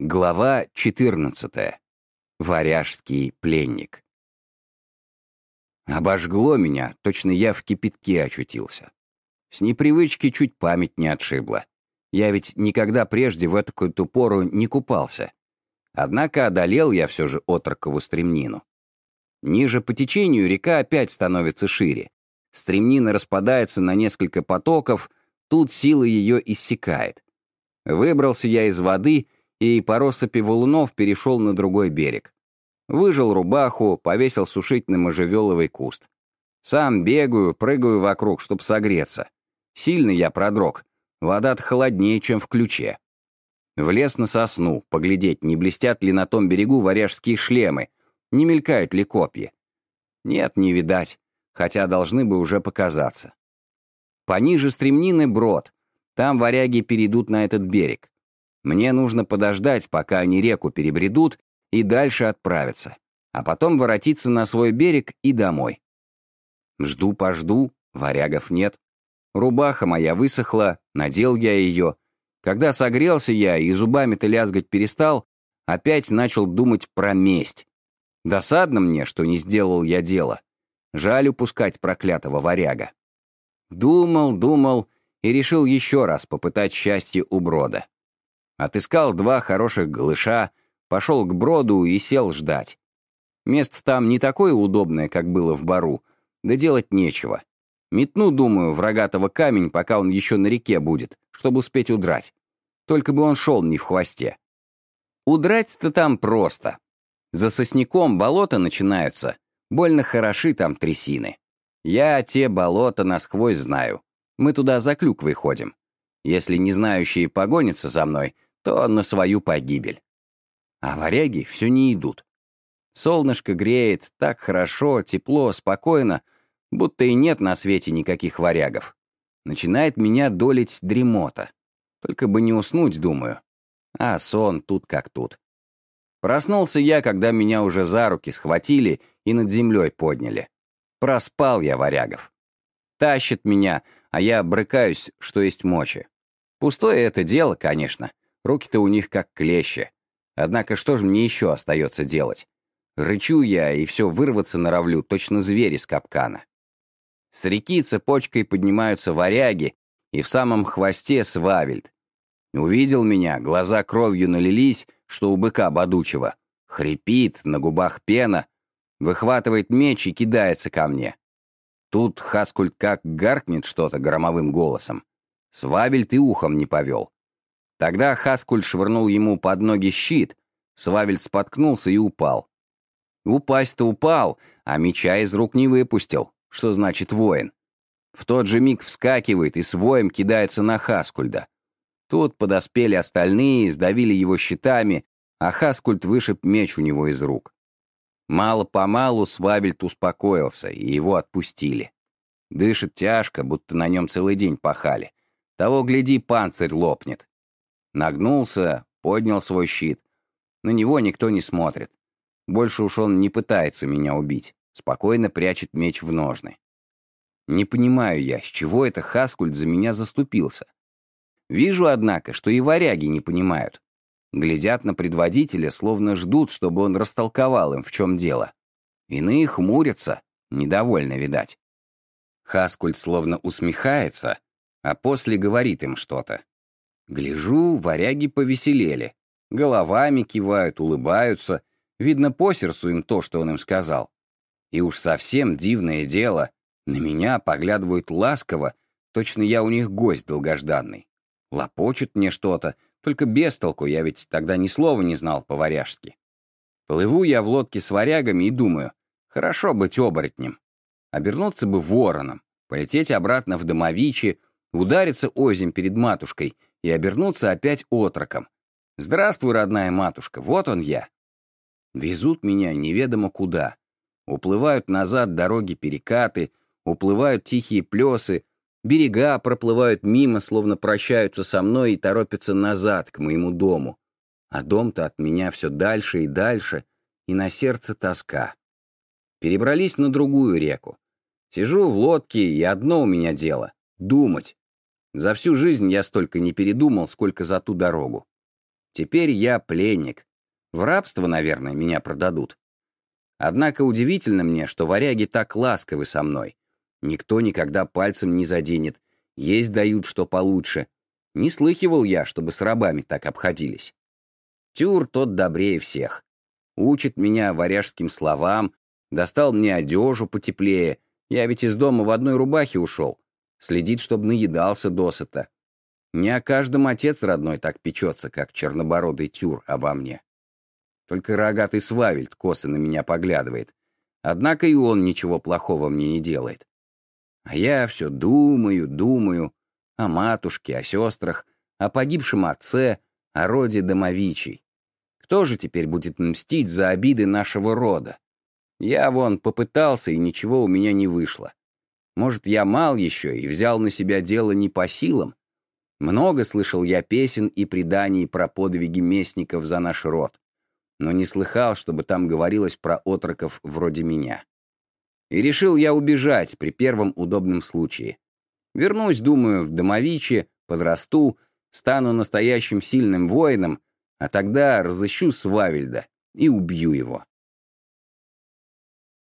Глава 14. Варяжский пленник. Обожгло меня, точно я в кипятке очутился. С непривычки чуть память не отшибла. Я ведь никогда прежде в эту пору не купался. Однако одолел я все же отрокову стремнину. Ниже по течению река опять становится шире. Стремнина распадается на несколько потоков, тут сила ее иссякает. Выбрался я из воды — и по россыпи валунов перешел на другой берег. Выжил рубаху, повесил сушить на можжевеловый куст. Сам бегаю, прыгаю вокруг, чтоб согреться. Сильно я продрог. Вода-то холоднее, чем в ключе. Влез на сосну, поглядеть, не блестят ли на том берегу варяжские шлемы, не мелькают ли копья. Нет, не видать, хотя должны бы уже показаться. Пониже стремнины брод. Там варяги перейдут на этот берег. Мне нужно подождать, пока они реку перебредут, и дальше отправиться, а потом воротиться на свой берег и домой. Жду-пожду, варягов нет. Рубаха моя высохла, надел я ее. Когда согрелся я и зубами-то лязгать перестал, опять начал думать про месть. Досадно мне, что не сделал я дело. Жаль упускать проклятого варяга. Думал, думал и решил еще раз попытать счастье у брода. Отыскал два хороших глыша, пошел к броду и сел ждать. Место там не такое удобное, как было в бару, да делать нечего. Метну, думаю, в рогатого камень, пока он еще на реке будет, чтобы успеть удрать. Только бы он шел не в хвосте. Удрать-то там просто. За сосняком болота начинаются. Больно хороши там трясины. Я те болота насквозь знаю. Мы туда за клюквой ходим. Если не знающие погонятся за мной, то на свою погибель. А варяги все не идут. Солнышко греет, так хорошо, тепло, спокойно, будто и нет на свете никаких варягов. Начинает меня долить дремота. Только бы не уснуть, думаю. А сон тут как тут. Проснулся я, когда меня уже за руки схватили и над землей подняли. Проспал я варягов. Тащит меня, а я брыкаюсь, что есть мочи. Пустое это дело, конечно. Руки-то у них как клещи. Однако что же мне еще остается делать? Рычу я и все вырваться норовлю, точно зверь из капкана. С реки цепочкой поднимаются варяги, и в самом хвосте свавельд. Увидел меня, глаза кровью налились, что у быка бодучего. Хрипит, на губах пена, выхватывает меч и кидается ко мне. Тут Хаскульт как гаркнет что-то громовым голосом. Свавельд и ухом не повел. Тогда Хаскуль швырнул ему под ноги щит, Свавель споткнулся и упал. Упасть-то упал, а меча из рук не выпустил, что значит воин. В тот же миг вскакивает и с воем кидается на Хаскульда. Тут подоспели остальные, сдавили его щитами, а Хаскульд вышиб меч у него из рук. Мало-помалу Свавельд успокоился, и его отпустили. Дышит тяжко, будто на нем целый день пахали. Того, гляди, панцирь лопнет. Нагнулся, поднял свой щит. На него никто не смотрит. Больше уж он не пытается меня убить. Спокойно прячет меч в ножны. Не понимаю я, с чего это Хаскульт за меня заступился. Вижу, однако, что и варяги не понимают. Глядят на предводителя, словно ждут, чтобы он растолковал им, в чем дело. Иные хмурятся, недовольно, видать. Хаскульт словно усмехается, а после говорит им что-то. Гляжу, варяги повеселели. Головами кивают, улыбаются. Видно, по сердцу им то, что он им сказал. И уж совсем дивное дело. На меня поглядывают ласково, точно я у них гость долгожданный. Лопочут мне что-то, только без толку, я ведь тогда ни слова не знал по-варяжски. Плыву я в лодке с варягами и думаю, хорошо быть оборотнем. Обернуться бы вороном, полететь обратно в домовичи, удариться озим перед матушкой — и обернуться опять отроком. «Здравствуй, родная матушка, вот он я». Везут меня неведомо куда. Уплывают назад дороги-перекаты, уплывают тихие плесы, берега проплывают мимо, словно прощаются со мной и торопятся назад, к моему дому. А дом-то от меня все дальше и дальше, и на сердце тоска. Перебрались на другую реку. Сижу в лодке, и одно у меня дело — думать. За всю жизнь я столько не передумал, сколько за ту дорогу. Теперь я пленник. В рабство, наверное, меня продадут. Однако удивительно мне, что варяги так ласковы со мной. Никто никогда пальцем не заденет, есть дают что получше. Не слыхивал я, чтобы с рабами так обходились. Тюр тот добрее всех. Учит меня варяжским словам, достал мне одежу потеплее. Я ведь из дома в одной рубахе ушел. Следит, чтобы наедался досыта. Не о каждом отец родной так печется, как чернобородый тюр обо мне. Только рогатый Свавельд косо на меня поглядывает. Однако и он ничего плохого мне не делает. А я все думаю, думаю о матушке, о сестрах, о погибшем отце, о роде домовичей. Кто же теперь будет мстить за обиды нашего рода? Я вон попытался, и ничего у меня не вышло. Может, я мал еще и взял на себя дело не по силам? Много слышал я песен и преданий про подвиги местников за наш род, но не слыхал, чтобы там говорилось про отроков вроде меня. И решил я убежать при первом удобном случае. Вернусь, думаю, в домовичи, подрасту, стану настоящим сильным воином, а тогда разыщу Свавельда и убью его.